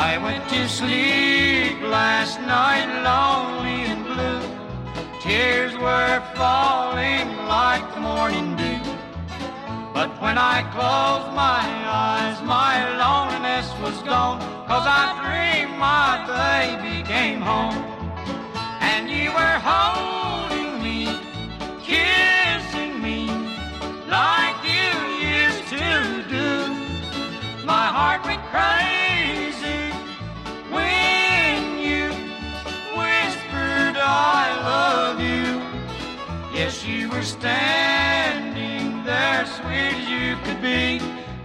I went to sleep last night lonely and blue. Tears were falling like the morning dew. But when I closed my eyes, my loneliness was gone. Cause I dreamed my baby came home. And you were holding me, kissing me, like you used to do. My heart went crazy Yes, you were standing there, sweet as you could be,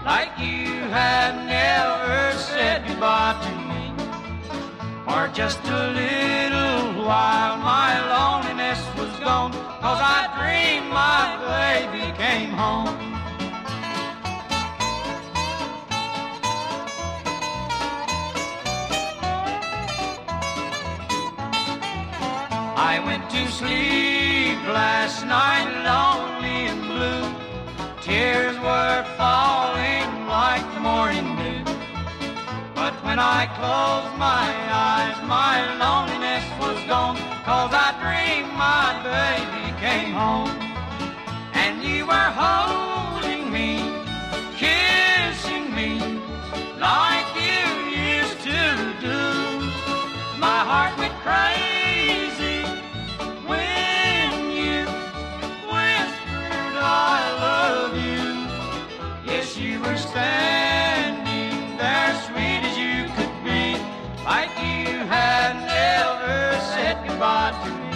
like you had never said goodbye to me. For just a little while, my loneliness was gone, cause I dreamed my baby came home. I went to sleep last night lonely and blue. Tears were falling like morning dew. But when I closed my Yes, you were standing there, sweet as you could be, like you had never said goodbye to me.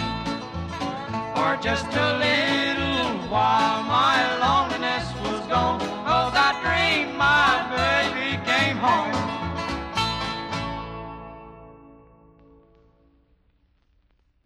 For just a little